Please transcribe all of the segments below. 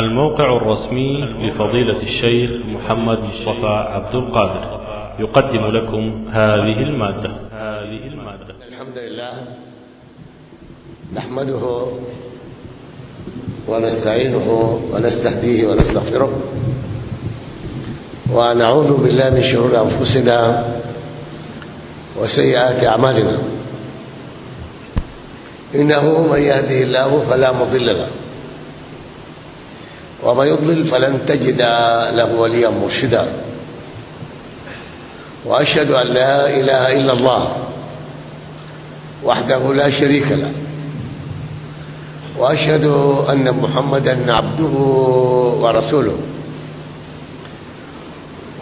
الموقع الرسمي لفضيلة الشيخ محمد مصطفى عبد القادر. يقدم لكم هذه المادة. هذه المادة الحمد لله. نحمده ونستعينه ونستهديه ونستغفره. ونعوذ بالله من شرور أنفسنا وسيئات أعمالنا. إنه من يهده الله فلا مضل له. ومن يضلل فلن تجد له وليا مرشدا. وأشهد أن لا إله إلا الله وحده لا شريك له. وأشهد أن محمدا عبده ورسوله.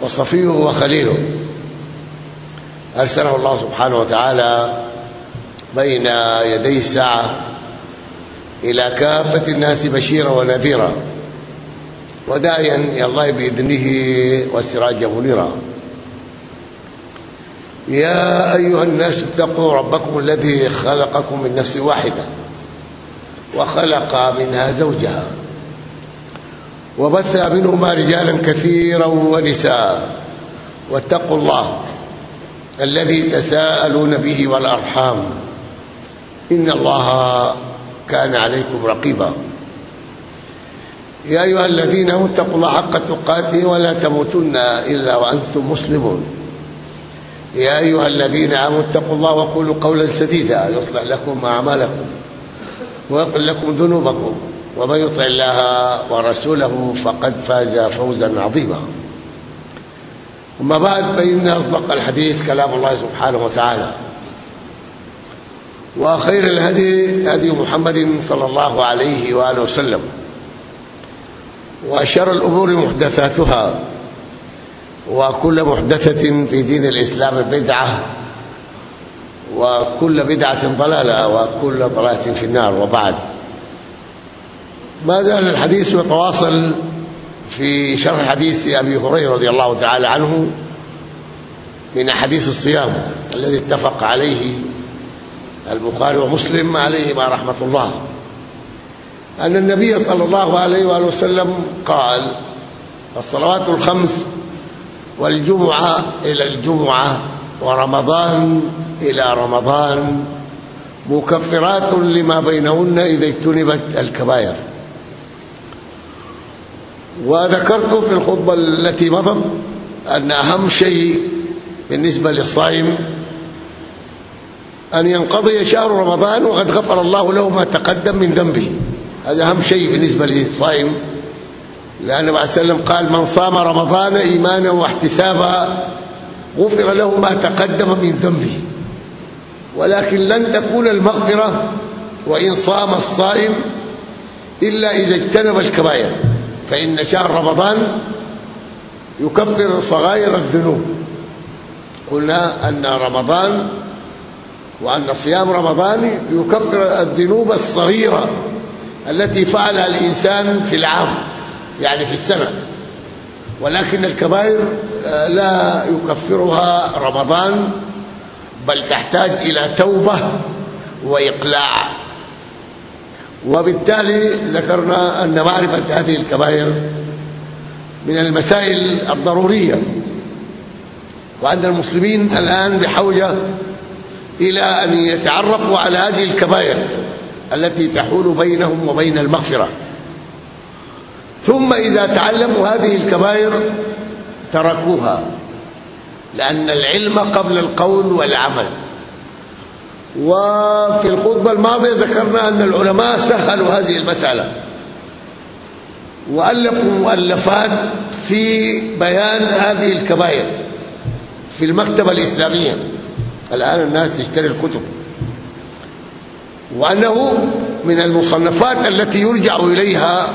وصفيه وخليله. أرسله الله سبحانه وتعالى بين يدي الساعة إلى كافة الناس بشيرا ونذيرا. وداعيا إلى الله بإذنه وسراجا منيرا يا أيها الناس اتقوا ربكم الذي خلقكم من نفس واحدة وخلق منها زوجها وبث منهما رجالا كثيرا ونساء. واتقوا الله الذي تساءلون به والأرحام. إن الله كان عليكم رقيبا. يا أيها الذين آمنوا اتقوا الله حق تقاته ولا تموتن إلا وأنتم مسلمون. يا أيها الذين آمنوا اتقوا الله وقولوا قولا سديدا يصلح لكم أعمالكم ويغفر لكم ذنوبكم. ومن يطع الله ورسوله فقد فاز فوزا عظيما. أما بعد فإن أصدق الحديث كلام الله سبحانه وتعالى. وخير الهدي هدي محمد صلى الله عليه وآله وسلم. وشر الأمور محدثاتها وكل محدثة في دين الإسلام بدعة وكل بدعة ضلالة وكل ضلالة في النار وبعد. ما زال الحديث يتواصل في شرح حديث أبي هريرة رضي الله تعالى عنه من حديث الصيام الذي اتفق عليه البخاري ومسلم عليهما رحمة الله. أن النبي صلى الله عليه وآله وسلم قال الصلوات الخمس والجمعة إلى الجمعة ورمضان إلى رمضان مكفرات لما بينهن إذا اجتنبت الكبائر. وذكرت في الخطبة التي مضت أن أهم شيء بالنسبة للصائم أن ينقضي شهر رمضان وقد غفر الله له ما تقدم من ذنبه. هذا أهم شيء بالنسبة للصائم لأن النبي عليه وسلم قال من صام رمضان إيمانا واحتسابا غفر له ما تقدم من ذنبه. ولكن لن تكون المغفرة وإن صام الصائم إلا إذا اجتنب الكبائر. فإن شهر رمضان يكفر صغائر الذنوب. قلنا أن رمضان وأن صيام رمضان يكفر الذنوب الصغيرة. التي فعلها الإنسان في العام يعني في السنة. ولكن الكبائر لا يكفرها رمضان بل تحتاج إلى توبة وإقلاع. وبالتالي ذكرنا أن معرفة هذه الكبائر من المسائل الضرورية. وأن المسلمين الآن بحوجة إلى أن يتعرفوا على هذه الكبائر. التي تحول بينهم وبين المغفرة. ثم إذا تعلموا هذه الكبائر تركوها لأن العلم قبل القول والعمل. وفي الخطبة الماضية ذكرنا أن العلماء سهلوا هذه المسألة. وألفوا مؤلفات في بيان هذه الكبائر في المكتبة الإسلامية. الآن الناس تشتري الكتب. وأنه من المصنفات التي يرجع إليها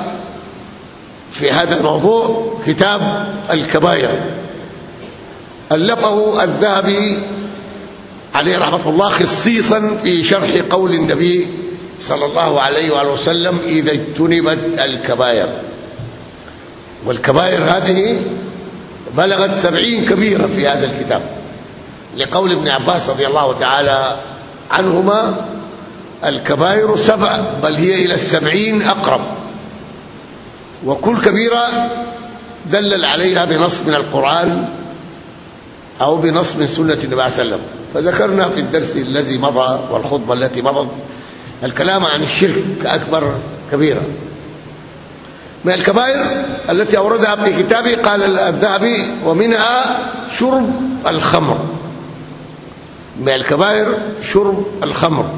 في هذا الموضوع كتاب الكبائر. ألفه الذهبي عليه رحمة الله خصيصا في شرح قول النبي صلى الله عليه وآله وسلم إذا اجتنبت الكبائر. والكبائر هذه بلغت سبعين كبيرة في هذا الكتاب. لقول ابن عباس رضي الله تعالى عنهما الكبائر سبع بل هي إلى السبعين أقرب. وكل كبيرة دلل عليها بنص من القرآن أو بنص من سنة النبي عليه وسلم. فذكرنا في الدرس الذي مضى والخطبة التي مضت الكلام عن الشرك كأكبر كبيرة. من الكبائر التي أوردها في كتابه قال الذهبي ومنها شرب الخمر. من الكبائر شرب الخمر.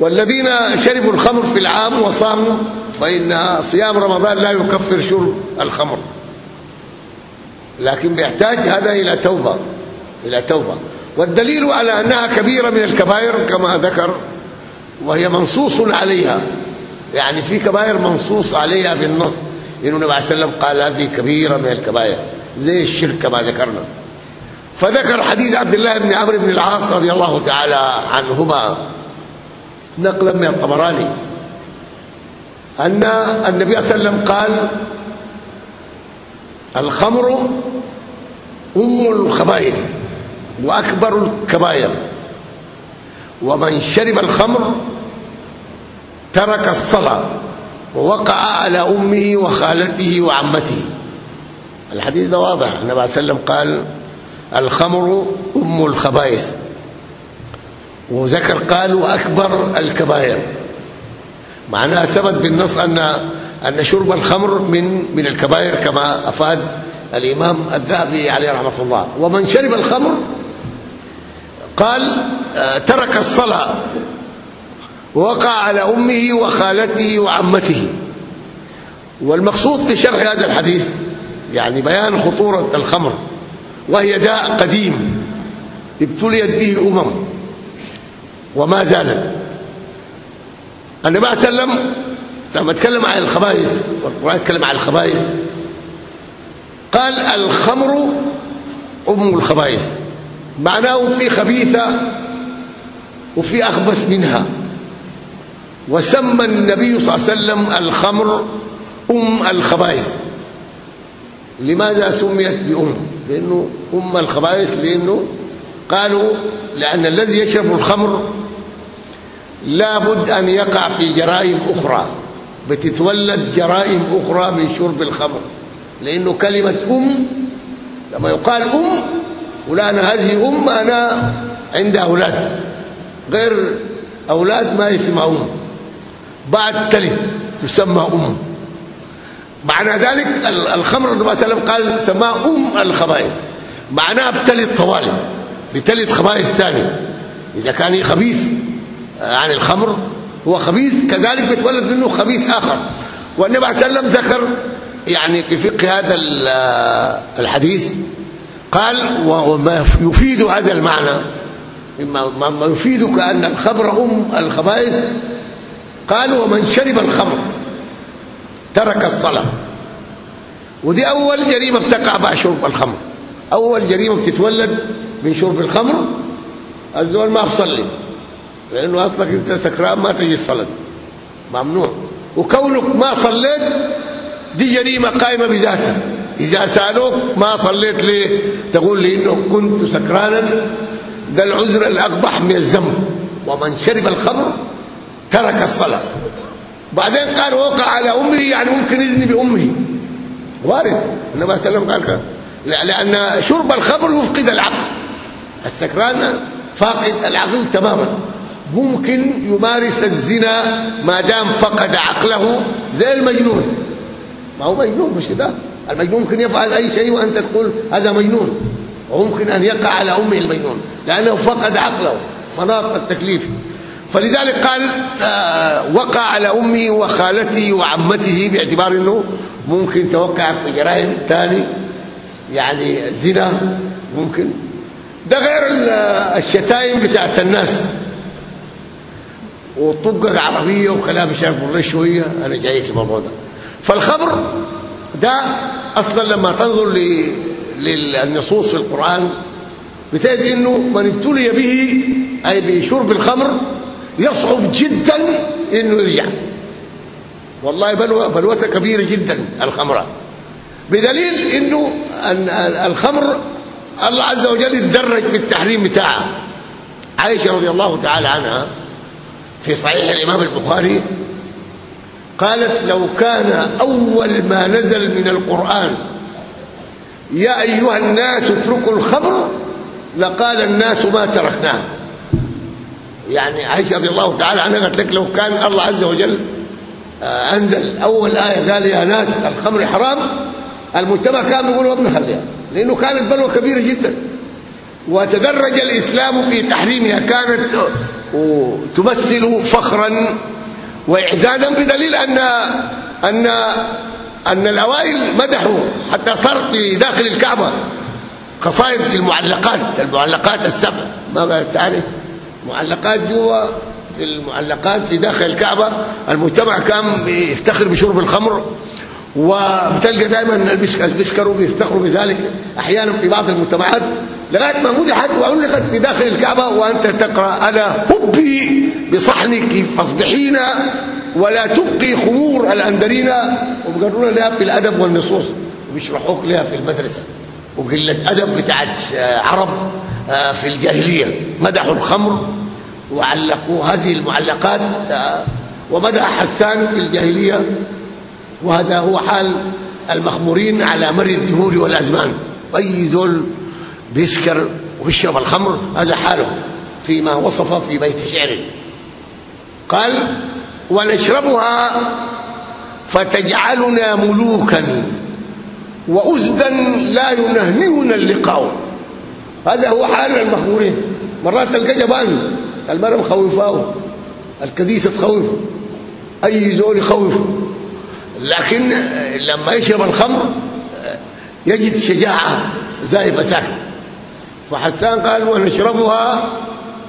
والذين شربوا الخمر في العام وصاموا فإن صيام رمضان لا يكفر شرب الخمر. لكن بيحتاج هذا إلى توبة إلى توبة. والدليل على أنها كبيرة من الكبائر كما ذكر وهي منصوص عليها. يعني في كبائر منصوص عليها بالنص انه النبي عليه وسلم قال هذه كبيرة من الكبائر. زي الشرك كما ذكرنا. فذكر حديث عبد الله بن عمرو بن العاص رضي الله تعالى عنهما. نقلا من الطبراني. أن النبي صلى الله عليه وسلم قال الخمر أم الخبائث وأكبر الكبائر. ومن شرب الخمر ترك الصلاة ووقع على أمه وخالته وعمته. الحديث ده واضح. النبي عليه وسلم قال الخمر أم الخبائث. وذكر قالوا اكبر الكبائر. معناها ثبت بالنص أن أن شرب الخمر من من الكبائر كما أفاد الإمام الذهبي عليه رحمة الله. ومن شرب الخمر قال ترك الصلاة وقع على أمه وخالته وعمته. والمقصود في شرح هذا الحديث يعني بيان خطورة الخمر وهي داء قديم ابتليت به أمم. وما زالت النبي عليه وسلم لما اتكلم عن الخبائث والقرآن اتكلم عن الخبائث قال الخمر أم الخبائث. معناه في خبيثة وفي أخبث منها. وسمى النبي صلى الله عليه وسلم الخمر أم الخبائث. لماذا سميت بأم؟ لأنه أم الخبائث لأنه قالوا لأن الذي يشرب الخمر لابد أن يقع في جرائم أخرى بتتولد جرائم أخرى من شرب الخمر لأنه كلمة أم لما يقال أم فلانه هذه أم أنا عندها أولاد غير أولاد ما يسمعون بعد تلد تسمى أم. معنى ذلك الخمر النبي صلى الله عليه وسلم قال سماه أم الخبائث معناها بتلد طوالي بتلد خبائث ثاني إذا كان خبيث عن الخمر هو خبيث كذلك بيتولد منه خبيث آخر. والنبي عليه الصلاه والسلام ذكر يعني في فقه هذا الحديث قال وما يفيد هذا المعنى. مما ما يفيدك أن الخمر أم الخبائث. قال ومن شرب الخمر ترك الصلاة. ودي أول جريمة بتقع بعد شرب الخمر. أول جريمة بتتولد من شرب الخمر الزول ما بصلي لأنه أصلك أنت سكران ما تجي الصلاة ممنوع. وكونك ما صليت دي جريمة قائمة بذاتها. إذا سألوك ما صليت ليه تقول لي إنه كنت سكرانا ده العذر الأقبح من الذنب. ومن شرب الخمر ترك الصلاة. بعدين قال وقع على أمه يعني ممكن يزني بأمه. وارد. النبي صلى الله عليه وسلم قال لأن شرب الخمر يفقد العقل. السكران فاقد العقل تماما. ممكن يمارس الزنا ما دام فقد عقله زي المجنون. ما هو مجنون مش كده؟ المجنون ممكن يفعل أي شيء وأنت تقول هذا مجنون. وممكن أن يقع على أمه المجنون لأنه فقد عقله. مناط التكليف. فلذلك قال آه وقع على امه وخالته وعمته باعتبار إنه ممكن توقع في جرائم ثاني يعني زنا ممكن. ده غير الشتايم بتاعت الناس. وطقك عربية وكلام شاف شوية أنا جايك الموضوع ده. فالخبر ده أصلا لما تنظر للنصوص في القرآن بتجد إنه من ابتلي به أي بشرب الخمر يصعب جدا إنه يرجع. والله بلوى بلوته كبيرة جدا الخمره بدليل إنه أن الخمر الله عز وجل اتدرج في التحريم بتاعه. عائشة رضي الله تعالى عنها في صحيح الإمام البخاري قالت لو كان أول ما نزل من القرآن يا أيها الناس اتركوا الخمر لقال الناس ما تركناه. يعني عائشة رضي الله تعالى عنها قالت لك لو كان الله عز وجل آه، أنزل أول آية قال يا ناس الخمر حرام. المجتمع كان بيقول ما بنخليها لأنه كانت بلوى كبيرة جدا. وتدرج الإسلام في تحريمها. كانت تمثل فخرا واعزازا بدليل أن أن أن الأوائل مدحوا حتى صار في داخل الكعبة قصائد في المعلقات المعلقات السبع. ما تعرف معلقات جوا في المعلقات في داخل الكعبة. المجتمع كان بيفتخر بشرب الخمر. وبتلقى دائما اللي بيسكروا بيفتخروا بذلك. أحيانا في بعض المجتمعات لغاية ما مدحت وعلقت في داخل الكعبة وأنت تقرأ الا حبي بصحنك فاصبحين ولا تبقي خمور الاندرين وبقروا لها في الأدب والنصوص. وبيشرحوك لها في المدرسة. وقله أدب بتاعت عرب آه، في الجاهلية مدحوا الخمر وعلقوا هذه المعلقات آه، ومدح حسان في الجاهلية. وهذا هو حال المخمورين على مر الدهور والأزمان. أي ذل بيسكر وبيشرب الخمر هذا حاله فيما وصف في بيت شعر. قال ونشربها فتجعلنا ملوكا وأزدا لا ينهنهنا اللقاء. هذا هو حال المخمورين مرات تلقى جبان المرأة مخوفاه الكديسة تخوفه أي زول يخوفه لكن لما يشرب الخمر يجد شجاعة زي مساكن وحسان قال ونشربها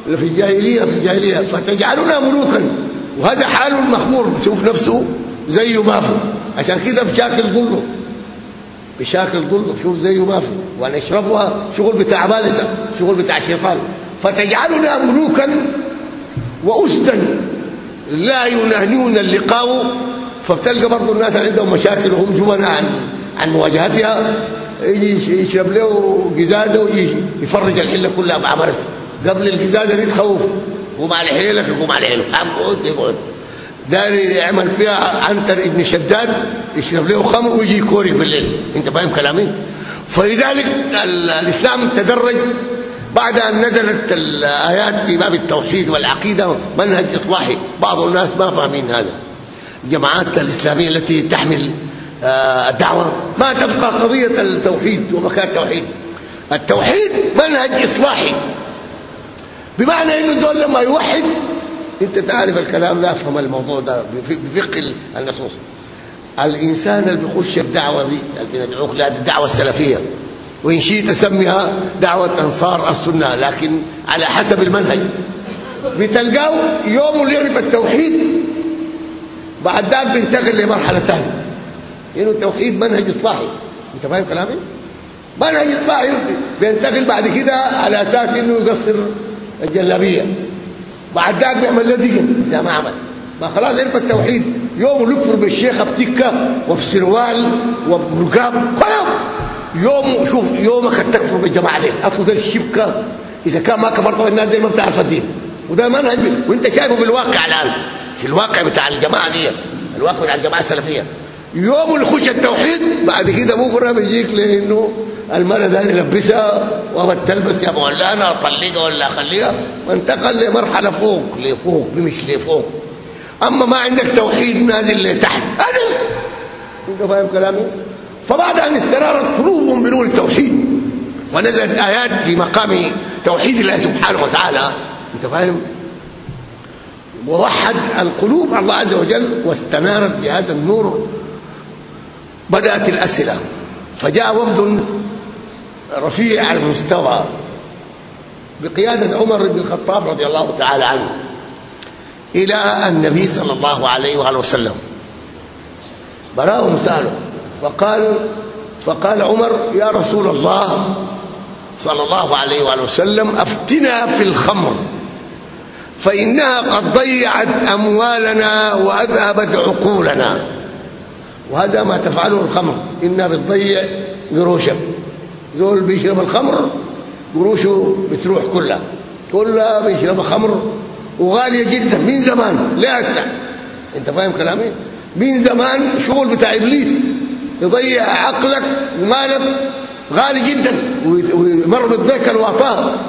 في الجاهلية في الجاهلية. فتجعلنا ملوكا. وهذا حال المخمور بيشوف نفسه زي ما في عشان كده بشاكل ظله بشاكل ظله شوف زي ما في ونشربها شغل بتاع بالسه شغل بتاع شيطان. فتجعلنا ملوكا واسدا. لا ينهنون اللقاء فبتلقى برضه الناس عندهم مشاكل وهم جبنا عن عن مواجهتها. يجي يشرب له قزازة ويجي يفرج الحلة كلها بعمرته قبل القزازة دي تخوف. قوم على حيلك قوم على حيلك. قعد يقعد دار يعمل فيها عنتر ابن شداد يشرب له خمر ويجي يكوري بالليل انت فاهم كلامي؟ فلذلك الإسلام تدرج بعد أن نزلت الآيات في باب التوحيد والعقيدة منهج إصلاحي. بعض الناس ما فاهمين هذا. الجماعات الإسلامية التي تحمل آه، الدعوة. ما تبقى قضية التوحيد ومكان التوحيد. التوحيد منهج إصلاحي. بمعنى إنه دول لما يوحد أنت تعرف الكلام ده أفهم الموضوع ده بفقه النصوص. الإنسان اللي بيخش الدعوة دي اللي بندعوك لها الدعوة السلفية وإن شئت تسميها دعوة أنصار السنة لكن على حسب المنهج. بتلقاه يوم اللي يعرف التوحيد بعد ذاك بينتقل لمرحلة ثانية. لأنه التوحيد منهج إصلاحي. أنت فاهم كلامي؟ منهج إصلاحي. بينتقل بعد كده على أساس إنه يقصر الجلابية. بعد ذاك بيعمل له دقن زي ما عمل. ما خلاص عرف التوحيد. يوم يكفر بالشيخ بتكة وبسروال وبرقاب خلاص. يوم شوف يومك تكفر بالجماعة دي. اكو ده الشبكة. إذا كان ما كفرت الناس زي ما بتعرف الدين. وده منهج. وأنت شايفه في الواقع الآن. في الواقع بتاع الجماعة دي الواقع بتاع الجماعة السلفية. يوم اللي يخش التوحيد بعد كده بكره بيجيك لأنه المرأة داير يلبسها وما تلبس. يا مولانا أطلقها ولا أخليها؟ وانتقل لمرحلة فوق لفوق مش لفوق. أما ما عندك توحيد نازل لتحت. هذا أنت فاهم كلامي؟ فبعد أن استرارت قلوبهم بنور التوحيد ونزلت آيات في مقام توحيد الله سبحانه وتعالى. أنت فاهم؟ ووحد القلوب الله عز وجل واستنارت بهذا النور. بدأت الأسئلة فجاء وفد رفيع المستوى بقيادة عمر بن الخطاب رضي الله تعالى عنه إلى النبي صلى الله عليه وآله وسلم. براهم سألوا فقال فقال عمر يا رسول الله صلى الله عليه وآله وسلم أفتنا في الخمر. فإنها قد ضيعت أموالنا وأذهبت عقولنا. وهذا ما تفعله الخمر. إنها بتضيع قروشك زول بيشرب الخمر قروشه بتروح كلها. كلها بيشرب خمر. وغالية جدا من زمان لا هسه. أنت فاهم كلامي؟ من زمان شغل بتاع إبليس. يضيع عقلك ومالك غالي جدا. ويمرمط بك الوطاه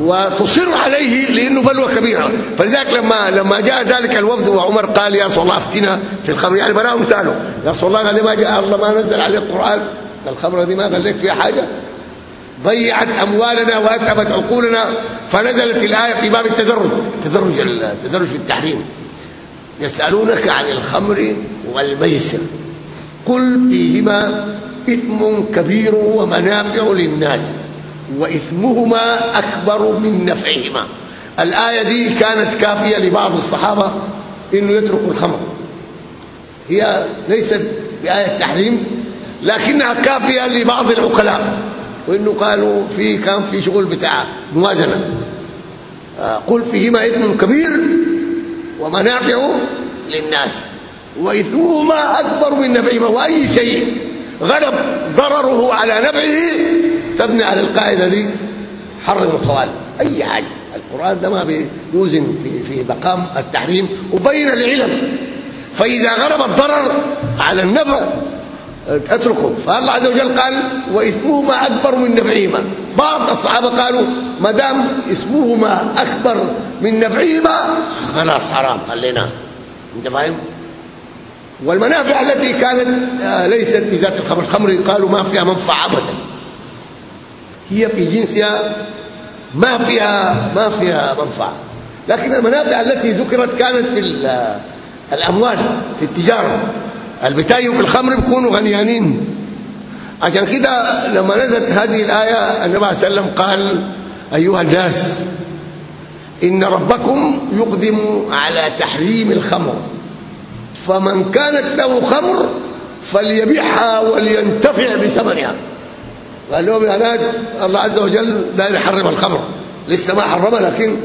وتصر عليه لأنه بلوى كبيرة. فلذلك لما لما جاء ذلك الوفد وعمر قال يا الله أفتنا في الخمر. يعني براهم ثانوا يا الله قال لي ما جاء الله ما نزل عليه القرآن. الخمره دي ما قال لك فيها حاجة. ضيعت أموالنا وأتعبت عقولنا. فنزلت الآية في باب التدرج. التدرج التدرج في التحريم. يسألونك عن الخمر والميسر. قل فيهما إثم كبير ومنافع للناس. وإثمهما أكبر من نفعهما. الآية دي كانت كافية لبعض الصحابة إنه يتركوا الخمر. هي ليست بآية تحريم لكنها كافية لبعض العقلاء. وإنه قالوا في كان في شغل بتاع موازنه آه، قل فيهما إثم كبير ومنافع للناس. وإثمهما أكبر من نفعهما. وأي شيء غلب ضرره على نفعه تبني على القاعدة دي حرم الخوال أي حاجة. القرآن ده ما بيوزن في في مقام التحريم وبين العلم. فإذا غلب الضرر على النفع اتركه. فالله عز وجل قال وإثمهما أكبر من نفعهما. بعض الصحابة قالوا ما دام اسمهما أكبر من نفعهما خلاص حرام خلينا. أنت فاهم؟ والمنافع التي كانت آه، ليست بذات الخمر. الخمر قالوا ما فيها منفعة ابدا. هي في جنسها ما فيها ما فيها منفعة. لكن المنافع التي ذكرت كانت في الأموال في التجارة. البتايو في الخمر بيكونوا غنيانين. عشان كده لما نزلت هذه الآية النبي عليه وسلم قال أيها الناس إن ربكم يقدم على تحريم الخمر. فمن كانت له خمر فليبيعها ولينتفع بثمنها. قال لهم يا ناس الله عز وجل داير يحرم الخمر. لسه ما حرمها لكن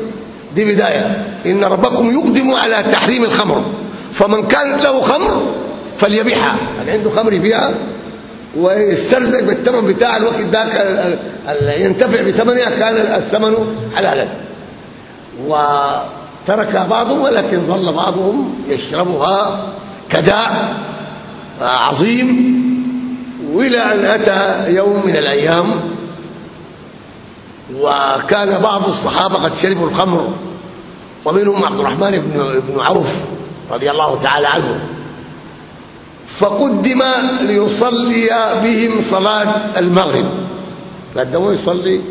دي بداية. إن ربكم يقدم على تحريم الخمر. فمن كانت له خمر فليبيعها. اللي عنده خمر يبيعها ويسترزق بالثمن بتاع الوقت ذاك ينتفع بثمنها كان الثمن حلالا. وتركها بعضهم ولكن ظل بعضهم يشربها كداء عظيم. وإلى أن أتى يوم من الأيام وكان بعض الصحابة قد شربوا الخمر ومنهم عبد الرحمن بن عوف رضي الله تعالى عنه. فقدم ليصلي بهم صلاة المغرب. قدموا يصلي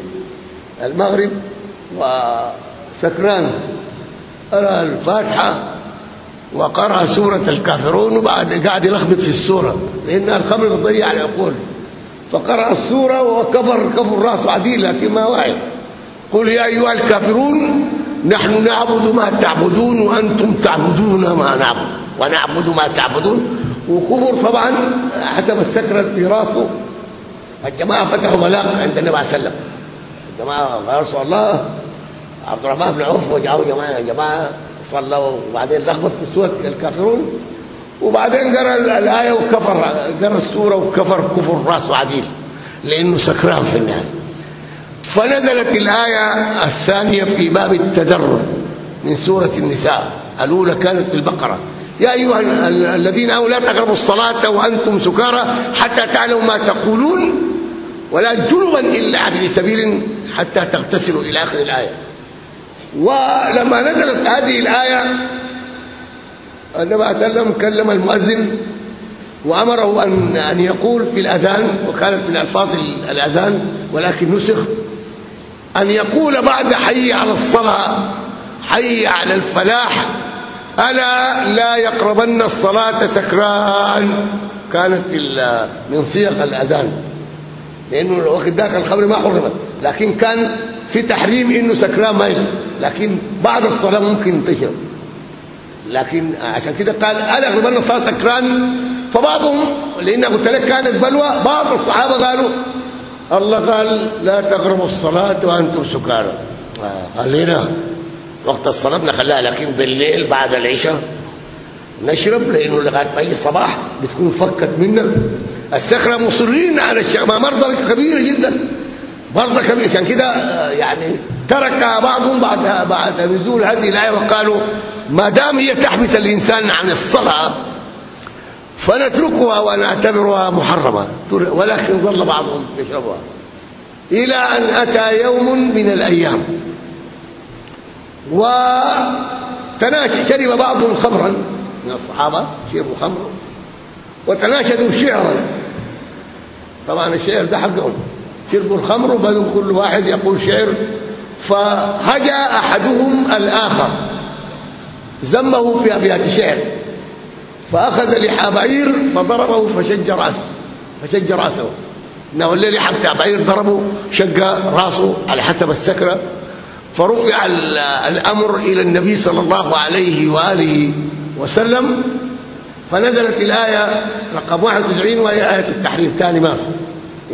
المغرب وسكران. قرأ الفاتحة وقرأ سورة الكافرون وبعد قاعد يلخبط في السورة لأن الخمر بتضيع العقول فقرأ السورة وكفر كفر رأسه لكن ما واعي قل يا أيها الكافرون نحن نعبد ما تعبدون وأنتم تعبدون ما نعبد ونعبد ما تعبدون. وكفر طبعا حسب السكرة في رأسه. الجماعة فتحوا بلاغ عند النبي عليه وسلم. الجماعة يا رسول الله عبد الرحمن بن عوف وجعوا جماعة يا صلوا وبعدين لخبط في سوره الكافرون. وبعدين قرأ الآية وكفر قرأ السورة وكفر كفر راسه عديل لأنه سكران في النهاية. فنزلت الآية الثانية في باب التدرج من سورة النساء. الأولى كانت في البقرة. يا أيها الذين آمنوا لا تقربوا الصلاة وأنتم سكارى حتى تعلموا ما تقولون ولا جنبا إلا عن سبيل حتى تغتسلوا إلى آخر الآية. ولما نزلت هذه الآية النبي صلى الله عليه وسلم كلم المؤذن وأمره أن أن يقول في الأذان وكانت من ألفاظ الأذان ولكن نسخ أن يقول بعد حي على الصلاة حي على الفلاح ألا لا يقربن الصلاة سكران. كانت من صيغ الأذان. لأنه الوقت ذاك الخمر ما حرمت لكن كان في تحريم إنه سكران ما يجب لكن بعد الصلاة ممكن تشرب لكن عشان كده قال الا يقربن الصلاه سكران. فبعضهم لأن قلت لك كانت بلوى بعض الصحابة قالوا الله قال لا تقربوا الصلاة وأنتم سكارى. قال لنا وقت الصلاة بنخليها لكن بالليل بعد العشاء نشرب لأنه لغاية ما الصباح بتكون فكت منك السكره مصرين على الشيء مرضى كبيرة جدا. مرضى كبيرة. عشان كده يعني ترك بعضهم بعد بعد نزول هذه الآية وقالوا ما دام هي تحبس الإنسان عن الصلاة فنتركها ونعتبرها محرمة. ولكن ظل بعضهم يشربها. إلى أن أتى يوم من الأيام. وتناشى شرب بعضهم خمرا. من الصحابة شربوا خمرا. وتناشدوا شعرا. طبعا الشعر ده حقهم. شربوا الخمر وبدوا كل واحد يقول شعر. فهجأ أحدهم الآخر ذمه في ابيات شعر فأخذ لحى بعير فضربه فشج رأسه فشج رأسه. إنه لحى بتاع بعير ضربه شق رأسه على حسب السكرة. فرفع الأمر إلى النبي صلى الله عليه وآله وسلم. فنزلت الآية رقم 91 وهي آية التحريم. ثاني ما في.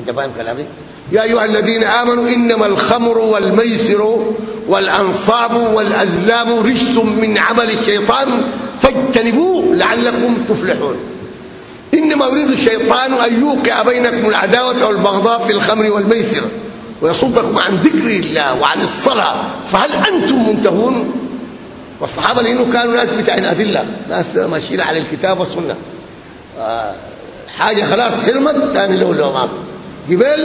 أنت فاهم كلامي؟ يا أيها الذين آمنوا إنما الخمر والميسر والأنصاب والأزلام رجس من عمل الشيطان فاجتنبوه لعلكم تفلحون. إنما يريد الشيطان أن يوقع بينكم العداوة والبغضاء في الخمر والميسر ويصدكم عن ذكر الله وعن الصلاة. فهل أنتم منتهون؟ والصحابة لأنه كانوا ناس بتاعين ادله ناس ماشيين على الكتاب والسنة. آه حاجة خلاص حرمت ثاني لو لو ما قبل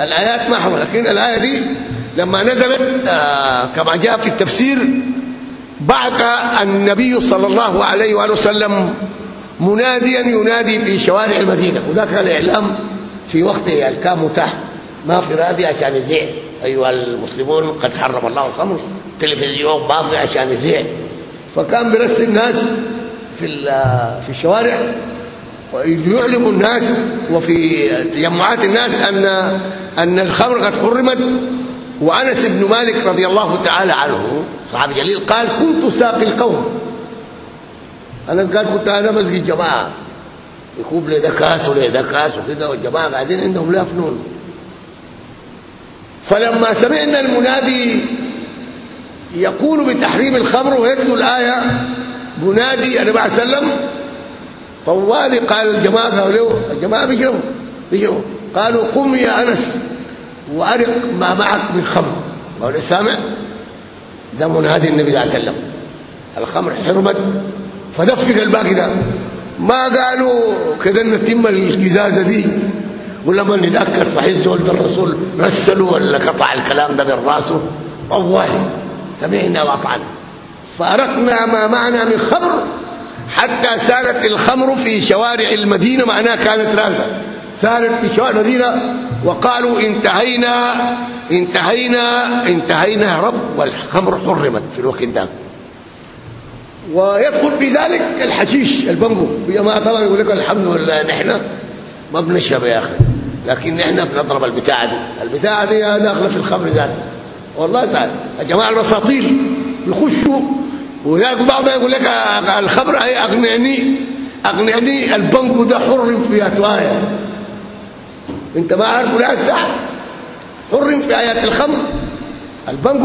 الآيات ما حرمت لكن الآية دي لما نزلت آه كما جاء في التفسير بعث النبي صلى الله عليه وآله وسلم مناديا ينادي في شوارع المدينة. وذاك الإعلام في وقته كان متاح. ما في رادي عشان يذيع أيها المسلمون قد حرم الله الخمر. تلفزيون في عشان يذيع فكان بيرسل الناس في في الشوارع. ويعلم الناس وفي تجمعات الناس ان أن الخمر قد حرمت. وأنس بن مالك رضي الله تعالى عنه صحابي جليل قال كنت ساقي القوم. أنس قال كنت أنا بسقي الجماعه يكوب لي ده كاس ولي ده كاس والجماعة قاعدين عندهم لا فنون فلما سمعنا المنادي يقول بتحريم الخمر ويتلو الآية منادي النبي عليه وسلم طوالي قال الجماعة قالوا له الجماعة بيجروا بيجروا. قالوا قم يا أنس وأرق ما معك من خمر. قالوا سامع؟ ده منادي النبي صلى الله عليه وسلم. الخمر حرمت فدفق الباقي ده. ما قالوا كده نتم القزازه دي؟ ولما نتاكد صحيح زول الرسول رسلوا ولا قطع الكلام ده من راسه؟ والله سمعنا وأطعنا. فأرقنا ما معنا من خمر حتى سالت الخمر في شوارع المدينة معناها كانت راكده سالت في شوارع المدينة وقالوا انتهينا انتهينا انتهينا يا رب والخمر حرمت في الوقت ده. ويدخل في ذلك الحشيش البنجو. ما طبعا يقول لك الحمد لله نحن ما بنشرب يا أخي لكن إحنا بنضرب البتاعة دي. البتاعة دي داخلة في الخمر ذاته. والله تعالى الجماعه البساطيل يخشوا وذاك بعض يقول لك الخمر هي اغنعني اغنعني البنك ده حرم في اتوايا أنت ما عارف ولا الساعة حرم في آيات الخمر. البنك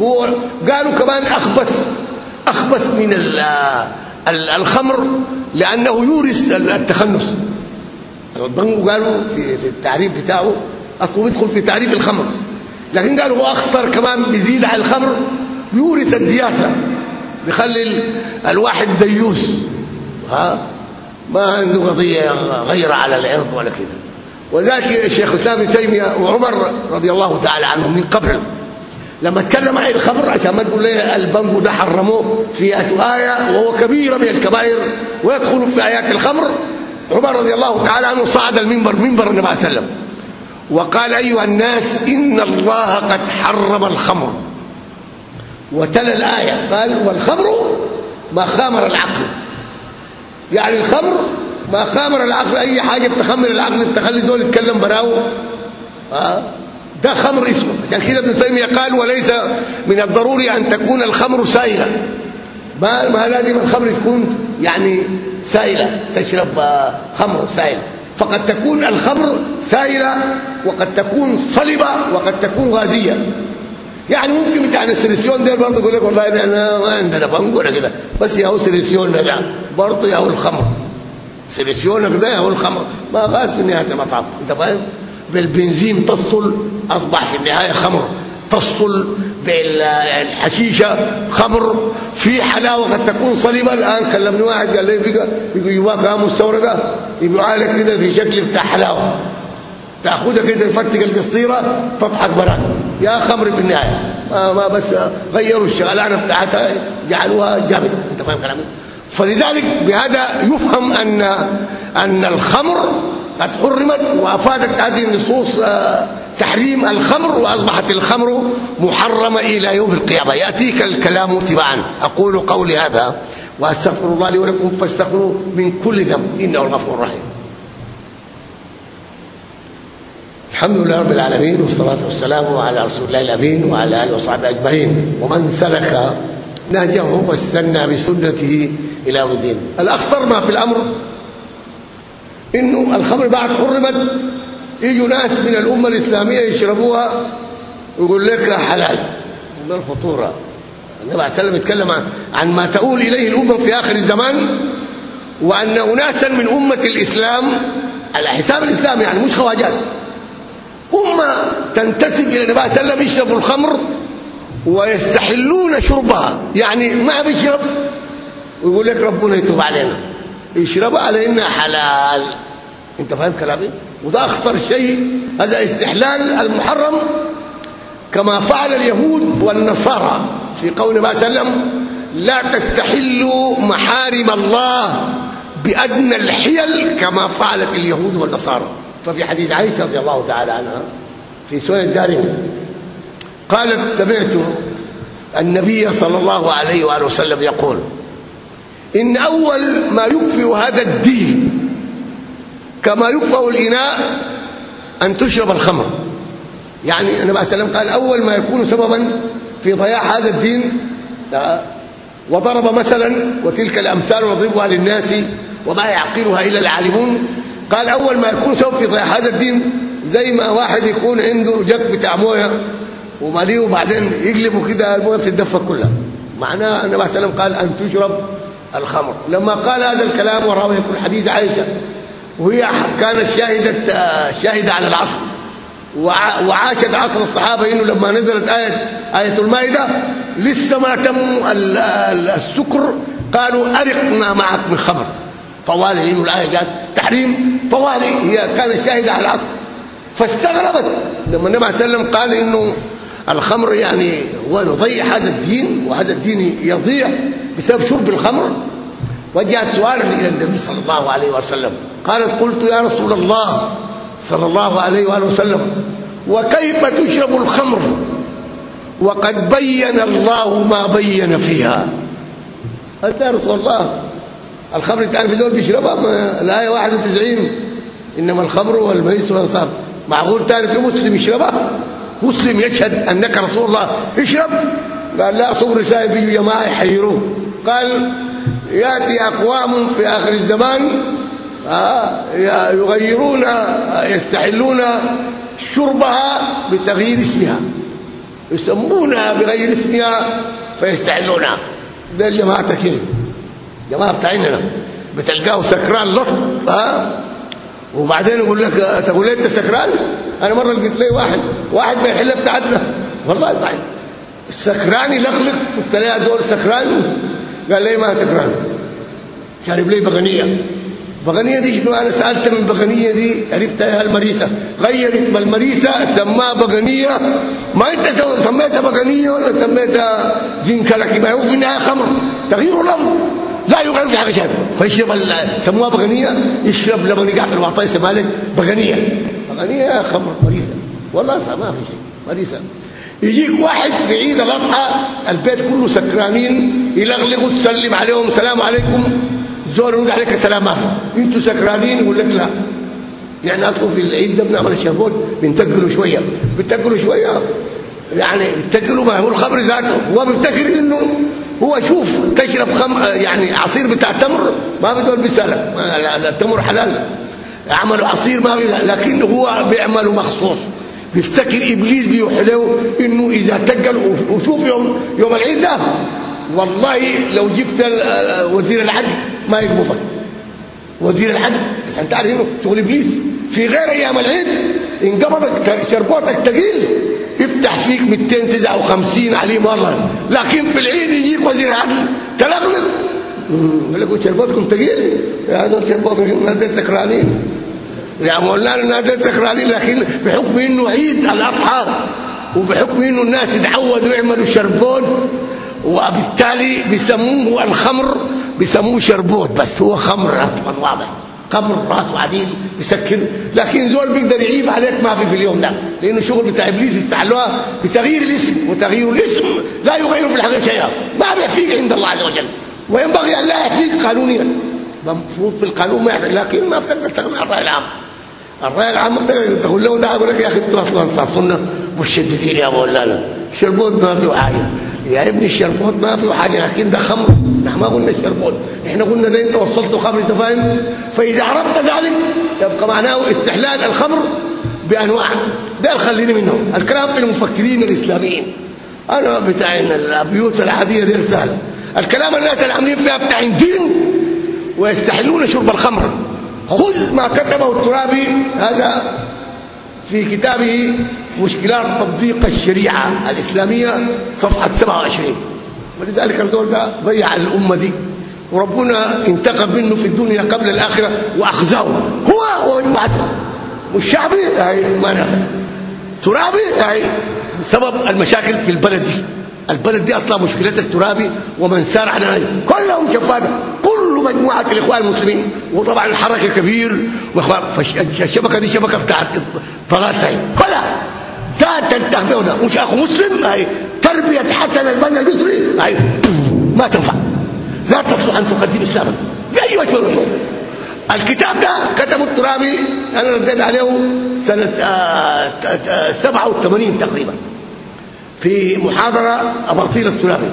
هو قالوا كمان أخبث أخبث من الخمر لأنه يورث التخنث. البنك قالوا في التعريف بتاعه أصله بيدخل في تعريف الخمر. لكن قالوا هو أخطر كمان بيزيد على الخمر يورث الدياسة. بيخلي الواحد ديوس. ها؟ ما عنده قضية غير على العرض ولا كده وذلك الشيخ الإسلام ابن تيمية وعمر رضي الله تعالى عنهم من قبل لما اتكلم عن الخمر عشان ما تقول لي البنك ده حرموه؟ في إيه وهو كبيره من الكبائر ويدخل في آيات الخمر. عمر رضي الله تعالى عنه صعد المنبر منبر النبي صلى الله عليه وسلم. وقال أيها الناس إن الله قد حرم الخمر. وتلا الآية. قال والخمر ما خامر العقل. يعني الخمر ما خامر العقل أي حاجة تخمر العقل تخلي دول يتكلم براو. آه؟ ده خمر اسمه. عشان كده ابن تيمية قال وليس من الضروري أن تكون الخمر سائلة. ما ما لازم الخمر تكون يعني سائلة. تشرب خمر سائل. فقد تكون الخمر سائلة وقد تكون صلبة وقد تكون غازية. يعني ممكن بتاع السيليسيون ده برضه يقول لك والله إحنا ما عندنا بنك ولا كده. بس يا هو سيليسيون ده برضه يا هو الخمر. سيليسيونك ده يا هو الخمر. ما غاز في نهاية المطاف أنت فاهم؟ بالبنزين تسطل أصبح في النهاية خمر. تسطل بالحشيشة خمر. في حلاوة قد تكون صلبه الآن كلمني واحد قال لي بقى بقى يباك مستورده يبيعوا لك كده في شكل بتاع حلاوة. تاخذها كده تفتق القسطيرة تضحك براك. يا خمر في النهاية. ما, ما بس غيروا الشغلانه بتاعتها جعلوها جامدة. أنت فاهم كلامي؟ فلذلك بهذا يفهم ان أن الخمر قد حرمت وأفادت هذه النصوص تحريم الخمر وأصبحت الخمر محرمه إلى يوم القيامة. يأتيك الكلام تبعا. أقول قولي هذا وأستغفر الله لي ولكم فاستغفروه من كل ذنب. إنه الغفور الرحيم. الحمد لله رب العالمين والصلاة والسلام على رسول الله الأمين وعلى آله وصحبه أجمعين. ومن سلك نهجه واستنى بسنته إلى يوم الدين. الأخطر ما في الأمر إنه الخمر بعد حرمت يجوا ناس من الأمة الإسلامية يشربوها ويقول لك حلال. من الخطوره النبي عليه السلام يتكلم عن ما تؤول إليه الأمة في آخر الزمان وأن اناسا من أمة الإسلام على حساب الإسلام يعني مش خواجات. أمة تنتسب إلى النبي عليه السلام يشربوا الخمر ويستحلون شربها. يعني ما بيشرب؟ ويقول لك ربنا يتوب علينا. يشربها على انها حلال. أنت فاهم كلامي؟ وده أخطر شيء. هذا استحلال المحرم كما فعل اليهود والنصارى. في قول النبي صلى الله عليه وسلم لا تستحلوا محارم الله بأدنى الحيل كما فعلت اليهود والنصارى. ففي حديث عائشة رضي الله تعالى عنها في سنن الدارمي قالت سمعت النبي صلى الله عليه وآله وسلم يقول إن أول ما يكفئ هذا الدين كما يكفئ الإناء أن تشرب الخمر. يعني النبي عليه السلام قال أول ما يكون سببا في ضياع هذا الدين وضرب مثلا وتلك الأمثال نضربها للناس وما يعقلها إلا العالمون قال أول ما يكون سبب في هذا الدين زي ما واحد يكون عنده جك بتاع مويه وماليه وبعدين يقلبه كده المويه بتتدفى كلها. معناه النبي عليه السلام قال أن تشرب الخمر. لما قال هذا الكلام وراوي يكون حديث عائشة وهي كانت شاهدة شاهدة على العصر وعاشت عصر الصحابة إنه لما نزلت آية آية المائدة لسه ما تم السكر قالوا أرقنا معك من خمر. طوالي لأنه الآية جاءت تحريم طوالي هي كانت شاهدة على العصر. فاستغربت. لما النبي عليه وسلم قال إنه الخمر يعني هو يضيع هذا الدين وهذا الدين يضيع بسبب شرب الخمر. وجاءت سؤالا إلى النبي صلى الله عليه وسلم. قالت قلت يا رسول الله صلى الله عليه وآله وسلم وكيف تشرب الخمر؟ وقد بين الله ما بين فيها. قلت يا رسول الله الخمر تعرف دول بيشربها الايه 91 إنما الخمر والميسر والانصاب معقول تعرف في مسلم يشربها؟ مسلم يشهد أنك رسول الله. اشرب. قال لا صبر رسائل بيجوا جماعة يحيروه قال يأتي أقوام في آخر الزمان يغيرون يستحلون شربها بتغيير اسمها. يسمونها بغير اسمها فيستحلونها. ده الجماعه كده. جماعة بتاعنا بتلقاه سكران لطف ها؟ وبعدين يقول لك تقول لي أنت سكران؟ أنا مرة لقيت لي واحد واحد من الحله بتاعتنا والله صحيح. سكران يلقلق قلت له دول سكران؟ قال لي ما سكران. شارب لي بغنية. بغنية دي شنو؟ أنا سألت من بغنية دي عرفتها المريسة. غير اسم المريسة سماها بغنية. ما أنت سميتها بغنية ولا سميتها جنكلك؟ ما هو في النهاية خمر. تغيير لفظ. لا يغير في حاجة شيء فيشرب سموها بغنية يشرب لبن يقع في الوعطاء يسمى لك بغنية. بغنية خمر مريسه والله ما في شيء مريسه يجيك واحد في عيد الأضحى البيت كله سكرانين يلغلقوا تسلم عليهم السلام عليكم. زول يرد عليك السلامات أنتوا سكرانين يقول لك لا. يعني أدخل في العيد ده بنعمل الشربوت بنتقلوا شوية. بنتقلوا شوية؟ يعني بنتقلوا ما هو الخمر ذاته. هو بيفتكر إنه هو شوف تشرب خم يعني عصير بتاع تمر ما بدول بيسالك التمر حلال. عملوا عصير ما لكن هو بيعمله مخصوص. بيفتكر إبليس بيحلو إنه إذا تقل وشوف يوم يوم العيد ده والله لو جبت وزير العدل ما يقبضك. وزير العدل عشان تعرف إنه شغل إبليس. في غير أيام العيد انقبضك شربوتك ثقيل يفتح فيك 259 عليه مرة. لكن في العيد يجيك وزير عدل. تلغلق يقول لك شربتكم؟ ثقيل يا هذول شربتكم. ناس سكرانين. يا مولانا ناس سكرانين. لكن بحكم إنه عيد الأضحى وبحكم إنه الناس يتعودوا يعملوا شربون وبالتالي بيسموه الخمر بيسموه شربوت بس هو خمر أصلا واضح. قبر راسه عديل يسكر لكن زول بيقدر يعيب عليك ما في في اليوم ده. لأنه شغل بتاع إبليس استعلوها بتغيير الاسم وتغيير الاسم لا يغير في الحقيقة شيئا. ما بيحفيك عند الله عز وجل. وينبغي أن لا يحفيك قانونيا. مفروض في القانون ما يحفيك لكن ما بتقدر تغني عن الرأي العام. الرأي العام تقول له ده يقول لك يا أخي أنتوا أصلا سنه مشددين يا مولانا شربوت ما فيه حاجة يا ابني الشربوت ما فيه حاجة لكن ده خمر. نحن ما قلنا الشربوت إحنا قلنا ده أنت وصلته خمر أنت فاهم؟ فإذا عرفت ذلك يبقى معناه استحلال الخمر بأنواع. ده خليني منه الكلام في المفكرين الإسلاميين. أنا بتاع البيوت العادية دي رسالة. الكلام الناس اللي عاملين فيها بتاع دين ويستحلون شرب الخمر. خذ ما كتبه الترابي هذا في كتابه مشكلات تطبيق الشريعة الإسلامية صفحة 27 ولذلك الدول ده ضيع الأمة دي. وربنا انتقم منه في الدنيا قبل الآخرة وأخزاه. هو وجماعته والشعبي هي ما نعمل ترابي؟ هي سبب المشاكل في البلد دي. البلد دي أصلا مشكلتها الترابي ومن سار على كلهم شفاده كل مجموعة الإخوان المسلمين. وطبعا الحركة كبير. فالشبكه دي شبكة بتاعت ضلال سعيد. كلها. ذات التهبئه ده مش أخو مسلم؟ هي تربية حسن البنا المصري هي ما تنفع. لا تصلح أن تقدم اسلاما. باي وجه من الكتاب ده كتبه الترابي أنا رديت عليه سنة آه آه 87 تقريبا. في محاضرة أباطيل الترابي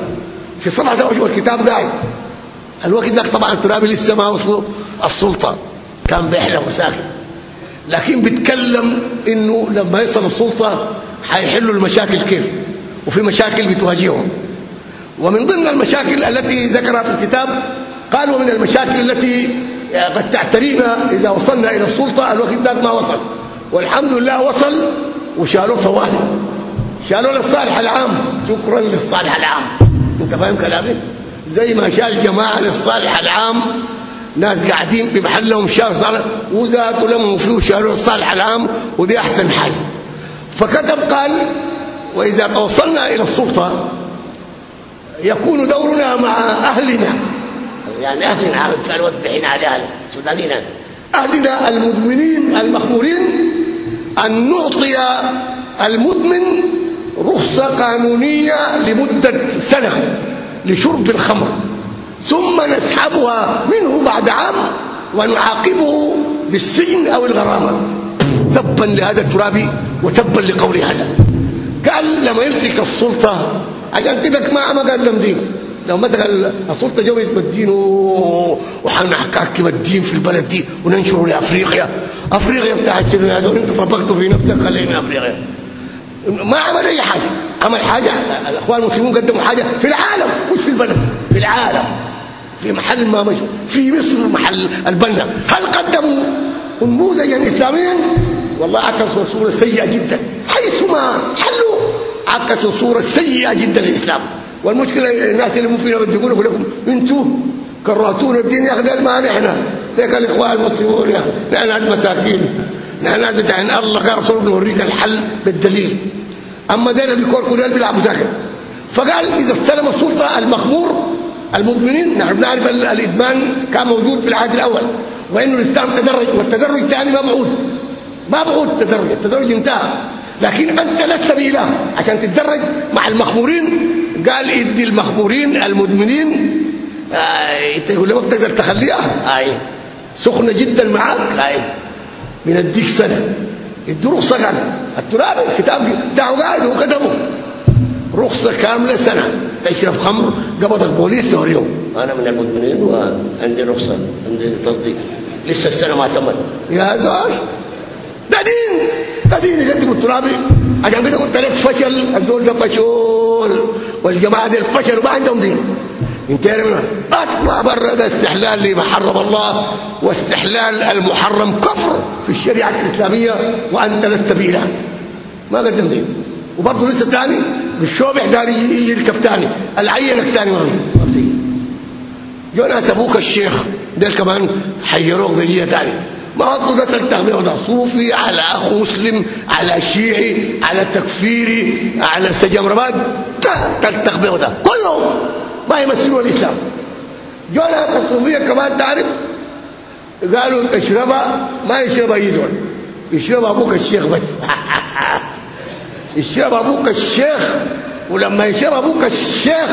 في صفحه ده الكتاب ده الوقت ده طبعا الترابي لسه ما وصلوا السلطه كان بيحلم وساكن. لكن بيتكلم إنه لما يصل السلطة حيحلوا المشاكل كيف؟ وفي مشاكل بتواجههم. ومن ضمن المشاكل التي ذكرها في الكتاب قالوا من المشاكل التي قد تعترينا إذا وصلنا إلى السلطة الوقت ده ما وصل. والحمد لله وصل وشالوه طوالي شالوا للصالح العام. شكرا للصالح العام. انت فاهم كلامي؟ زي ما شال جماعة للصالح العام ناس قاعدين بمحلهم شالوا صالح وذاتوا لهم فيه شالوا الصالح العام ودي أحسن حاجة فكتب قال وإذا توصلنا إلى السلطة يكون دورنا مع أهلنا. يعني أهلنا عامل فعل على أهل السودانيين أهلنا المدمنين المخمورين أن نعطي المدمن رخصة قانونية لمدة سنة لشرب الخمر. ثم نسحبها منه بعد عام ونعاقبه بالسجن أو الغرامة. تبا لهذا الترابي وتبا لقول هذا. قال لما يمسك السلطة عشان كده ما ما قدم دين. لو مثلا السلطة جو الدين وحنحكم الدين في البلد دي وننشره لأفريقيا. أفريقيا بتاعت شنو يا أنت طبقته في نفسك خليه من أفريقيا. ما عمل أي حاجة. عمل حاجة. الأخوان المسلمون قدموا حاجة في العالم مش في البلد في العالم. في محل ما مشوا في مصر محل البنا. هل قدموا نموذجا اسلاميا؟ والله عكسوا صورة سيئة جدا. حيثما حلوا عكسوا صورة سيئة جدا للاسلام والمشكلة الناس اللي مو فينا أقول لكم أنتوا كرهتونا الدين يا أخي ما نحن ذاك الإخوان المسلمون يا أخي نحن مساكين. نحن بتاعين الله قال رسول بنوريك الحل بالدليل. أما ده بيكون كلنا بيلعبوا ذاكر فقال إذا استلم السلطة المخمور المدمنين نحن بنعرف الإدمان كان موجود في العهد الأول وإنه الإسلام تدرج والتدرج الثاني ما بعود. ما بعود التدرج التدرج انتهى. لكن أنت لست بإله. عشان تتدرج مع المخمورين قال ادي المخمورين المدمنين آه إنت يقول ما بتقدر تخليها. أي. سخنة جدا معاك. أي. بنديك سنة. ادي رخصه قال التراب الكتاب بتاعه قاعد وكتبه. رخصة كاملة سنة. تشرب خمر قبض البوليس يوريهم أنا من المدمنين وعندي رخصة عندي تصديق. لسه السنة ما تمت. يا زوج. ده دين ده دين يقدم الترابي. عشان كده قلت لك فشل الزول ده فشل والجماعة دي الفشل وما عندهم دين. انتهينا منها اطلع برا ده استحلال لما حرم الله. واستحلال المحرم كفر في الشريعة الإسلامية وأنت لست بإله. ما قدم دين. وبرضه لسه ثاني بالشوبح داري يركب ثاني العينك ثاني ما بتيجي جو ناس أبوك الشيخ. ده كمان حيروك بقيه ثاني ما هو ده تلتغ ده صوفي على أخو مسلم على شيعي على تكفيري على سجمرباد تلتغ ده. كلهم. ما يمثلوا الإسلام. جو ناس الصوفيه كمان تعرف؟ قالوا اشربها ما يشربها يزول يشربها أبوك الشيخ بس. يشرب أبوك الشيخ ولما يشرب أبوك الشيخ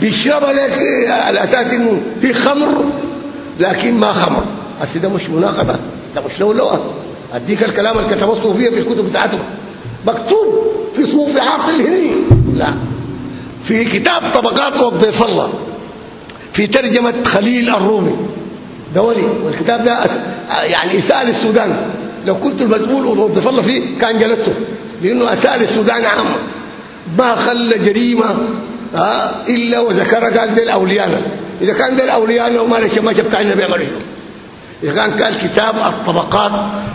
بيشربها لك على أساس إنه في خمر لكن ما خمر. هسه ده مش مناقضة ده مش لولوه أديك الكلام اللي كتبه الصوفية في الكتب بتاعتهم مكتوب في صوفي عاقل هني. لا. في كتاب طبقات وضيف الله في ترجمة خليل الرومي. ده ولي. والكتاب ده يعني اسال السودان لو كنت المسؤول وضيف الله فيه كان جلدته. لأنه اسال السودان عامه ما خلى جريمة ها إلا وذكرها قال ده الاولياء إذا كان ده الاولياء وما ليش ما بتاع النبي عمل إذا كان قال كتاب الطبقات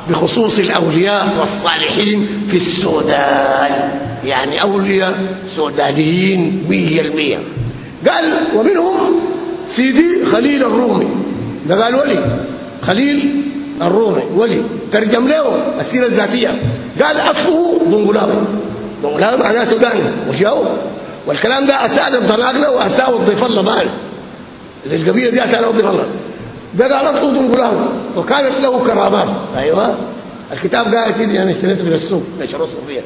بخصوص الأولياء والصالحين في السودان. يعني أولياء سودانيين 100% قال ومنهم سيدي خليل الرومي. ده قال ولي خليل الرومي. ولي ترجم له السيرة الذاتية. قال أصله دنقلاوي دنقلاوي معناه سوداني. هو؟ والكلام ده اسال الضناقله واساء الضيف الله مال القبيله دي اسال الضيف الله. ده قال أصله دنقلاوي وكانت له كرامات. أيوه. الكتاب قاعد لي أنا اشتريته من السوق نشره الصوفيه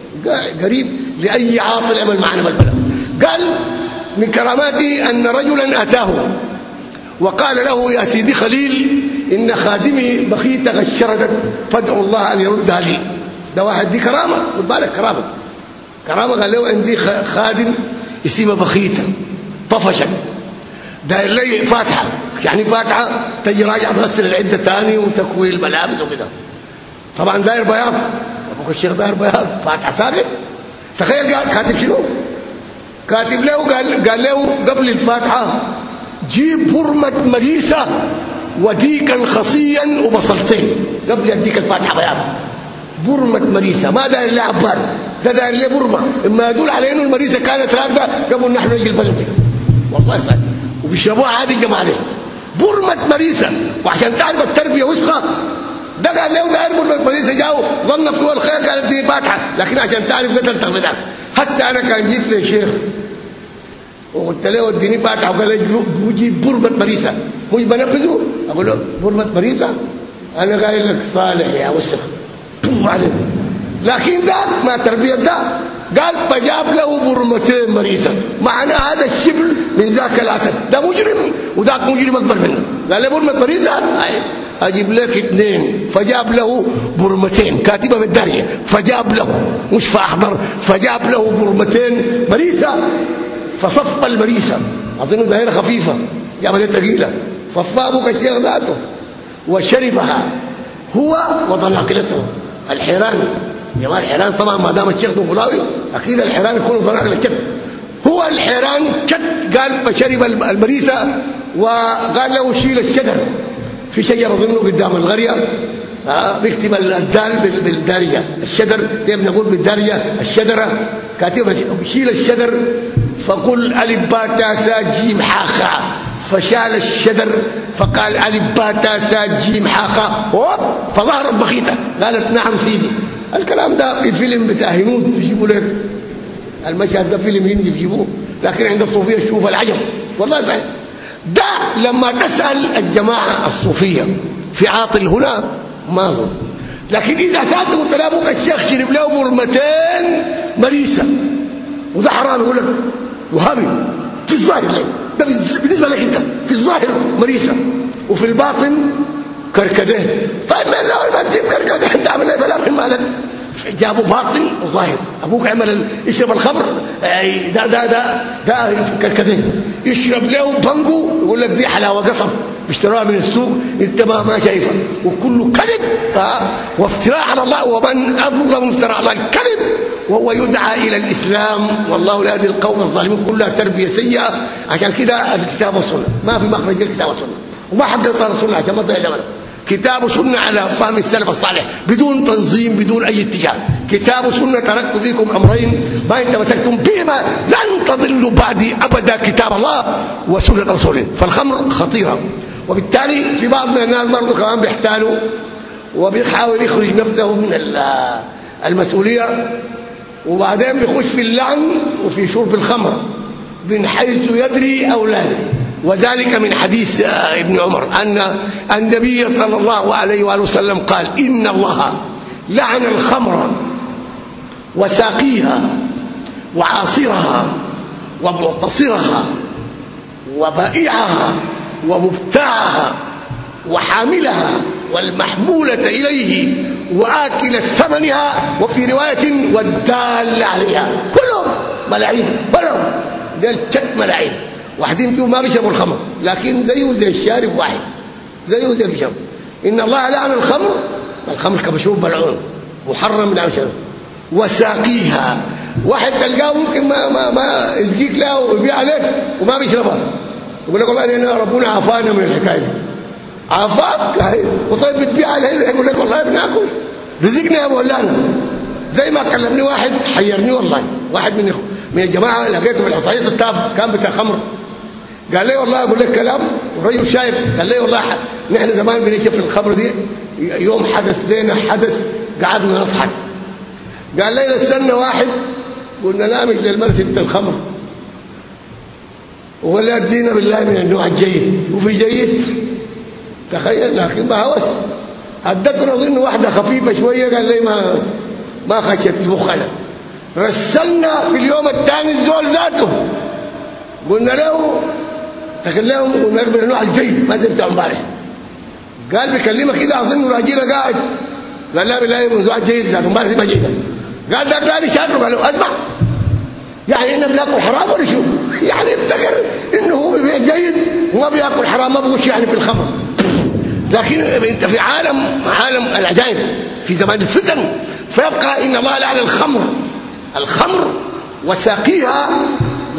قريب لأي عاطل عمل معنا بالبلد. قال من كراماتي أن رجلا أتاه. وقال له يا سيدي خليل إن خادمي بخيت غشردت فادعوا الله أن يردها لي ده واحد دي كرامة؟ خد بالك كرامة. كرامة قال له عندي خادم اسمه بخيته طفشت داير لي فاتحة. يعني فاتحة تجي راجع تغسل العدة ثاني وتكوي الملابس وكده. طبعا داير بياض. أبوك الشيخ داير بياض. فاتحة ساكت. تخيل قال كاتب شنو؟ كاتب له قال قال له قبل الفاتحة جيب برمه مريسه وديكا خصيا وبصلتين. قبل يديك الفاتحة بياض برمه مريسة. ما داير له عباد ده داير له برمة. إما يدل على انه المريسة كانت راكبة قبل نحن نجي البلد. والله صحيح. وبيشربوها عادي الجماعة دي. برمه مريسة. وعشان تعرف التربية وسخة ده قال له ده برمه مريسة. جاوا ظن في الخير قالت دي فاتحة. لكن عشان تعرف ده. تلتغ حتى أنا كان جيت للشيخ وقلت له اديني فاتحه وقال لي جيب برمه مريسه مش بنفذه أقول له برمه مريسه أنا قايل لك صالح يا وسخ لكن ده ما تربيه ده قال فجاب له برمتين مريسه معنى هذا الشبل من ذاك الاسد ده مجرم وذاك مجرم اكبر منه قال له برمه مريسه أجيب لك اثنين فجاب له برمتين كاتبه بالداريه فجاب له مش فاحضر فجاب له برمتين مريسه فصف المريسة. أظن ظاهره خفيفة. جابها ثقيله صفى أبوك الشيخ ذاته. وشربها هو وضناقلته الحيران. جماعة الحيران طبعا ما دام الشيخ غلاوي أكيد الحيران يكونوا ضناقل الكت هو الحيران كت قال فشرب المريسة وقال له شيل الشجر في شجره ظنه قدام الغرية. آه بيكتب الدال بالدارية. الشجر زي ما نقول بالدارية. الشجره كاتبة شيل الشجر فقل الف باء تاء سا جيم حاخا. فشال الشجر فقال الف باء تاء سا جيم حاخا فظهرت بخيتة. قالت نعم سيدي. الكلام ده في فيلم بتاع هنود بيجيبوا لك. المشهد ده فيلم هندي بيجيبوه. لكن عند الصوفية تشوف العجب. والله صحيح. ده لما تسأل الجماعة الصوفية في عاطل هنا ما ظن لكن إذا سالت قلت له أبوك الشيخ شرب له برمتين مريسة. وده حرام يقول لك. وهابي في الظاهر ليه ده بالنسبة لك انت في الظاهر مريسه وفي الباطن كركدة. طيب ما لو ما تجيب كركدة. انت عامل إيه بلا من مالك جابوا باطن وظاهر. أبوك عمل يشرب الخمر ده ده ده ده كركدة. يشرب له بانجو يقول لك دي حلاوة قصب. بيشتروها من السوق انت ما ما شايفها وكله كذب. وافتراء على الله ومن أظلم افترى على الكذب وهو يدعى إلى الإسلام. والله لا يهدي القوم الظالمين كلها تربية سيئة. عشان كده الكتاب والسنة. ما في مخرج الكتاب والسنة. وما حق صار السنة عشان ما تضيع زمنك كتاب وسنه على فهم السلف الصالح بدون تنظيم بدون أي اتجاه. كتاب سنه تركت فيكم امرين ما إن تمسكتم بهما لن تضلوا بعدي أبدا كتاب الله وسنة رسوله. فالخمر خطيرة. وبالتالي في بعض من الناس برضه كمان بيحتالوا وبيحاول يخرج نفسه من المسؤولية. وبعدين بيخش في اللعن وفي شرب الخمر من حيث يدري أو لا يدري. وذلك من حديث ابن عمر أن النبي صلى الله عليه وآله وسلم قال إن الله لعن الخمر وساقيها وعاصرها ومعتصرها وبائعها ومبتاعها وحاملها والمحمولة إليه وآكل ثمنها وفي رواية والدال عليها. كلهم ملاعين كلهم دول شت ملاعين. واحدين فيهم ما بيشربوا الخمر لكن زيه زي الشارب واحد. زيه زي بيشرب إن الله لعن الخمر الخمر كمشروب ملعون محرم من عشر وساقيها. واحد تلقاه ممكن ما ما ما يسقيك له ويبيع عليك وما بيشربها. يقول لك والله انا ربنا عافانا من الحكاية دي. عافاك؟ وطيب بتبيع عليه؟ يقول لك والله بناكل رزقنا يا مولانا زي ما كلمني واحد حيرني والله. واحد من من الجماعه لقيته بالعصايص التاب كان بتاع خمر. قال لي والله أقول لك كلام والرجل شايف. قال لي والله نحن زمان بنشوف الخمر دي يوم حدث لنا حدث قعدنا نضحك. قال لي استنى واحد قلنا لا مش للمرسي الخمر. ولا ادينا بالله من النوع الجيد. وفي جيد تخيل لكن ما هوس. ادته اظن واحدة خفيفة شوية قال لي ما ما خشت مخنا رسلنا في اليوم الثاني الزول ذاته. قلنا له قلنا من النوع الجيد ما بتاع امبارح. قال بيكلمك كده أظن راجل قاعد. قال لا بالله من نوع جيد ذاته امبارح ما جيد قال ده لا شاكر قال له أسمع. يعني انه بيأكل حرام ولا شو؟ يعني افتكر إنه هو بيبيع جيد وما بيأكل حرام ما بغش يعني في الخمر. لكن انت في عالم عالم العجائب في زمان الفتن فيبقى إن الله لعن الخمر. الخمر وساقيها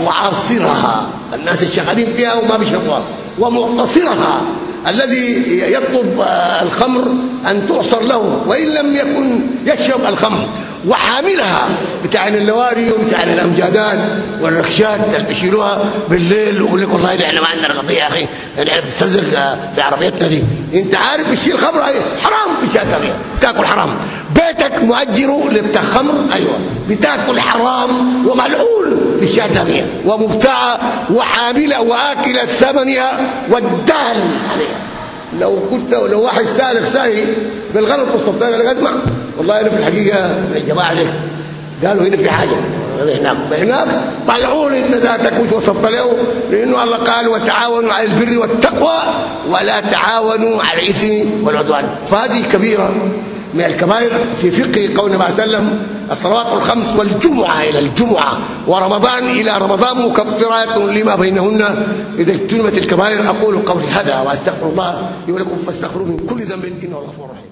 وعاصرها الناس الشغالين فيها وما بيشربوها. ومعتصرها. الذي يطلب الخمر أن تعصر له وإن لم يكن يشرب الخمر. وحاملها بتاع اللواري وبتاع الأمجادات والركشات اللي بيشيلوها بالليل ويقول لك والله إحنا ما عندنا قضية يا أخي إحنا بنستزق بعربيتنا دي. أنت عارف بتشيل خمر حرام بتشاتها بتاكل حرام. بيتك مؤجره لبتاع خمر أيوه. بتاكل حرام وملعون بتشاتها بيها ومبتاعة وحاملة وآكلة ثمنها والدال عليها. لو كنت لو واحد سالك ساهي بالغلط وصفتها لك اسمع والله أنا في الحقيقة الجماعة دي. قالوا هنا في حاجة. هناك هناك طلعون انت ذاتك وصفت له لأنه الله قال وتعاونوا على البر والتقوى ولا تعاونوا على الإثم والعدوان. فهذه كبيرة من الكبائر في فقه قول النبي صلى الله عليه وسلم الصلوات الخمس والجمعة إلى الجمعة ورمضان إلى رمضان مكفرات لما بينهن. إذا اجتنبت الكبائر أقول قولي هذا وأستغفر الله لي ولكم فاستغفروه من كل ذنب إنه غفور رحيم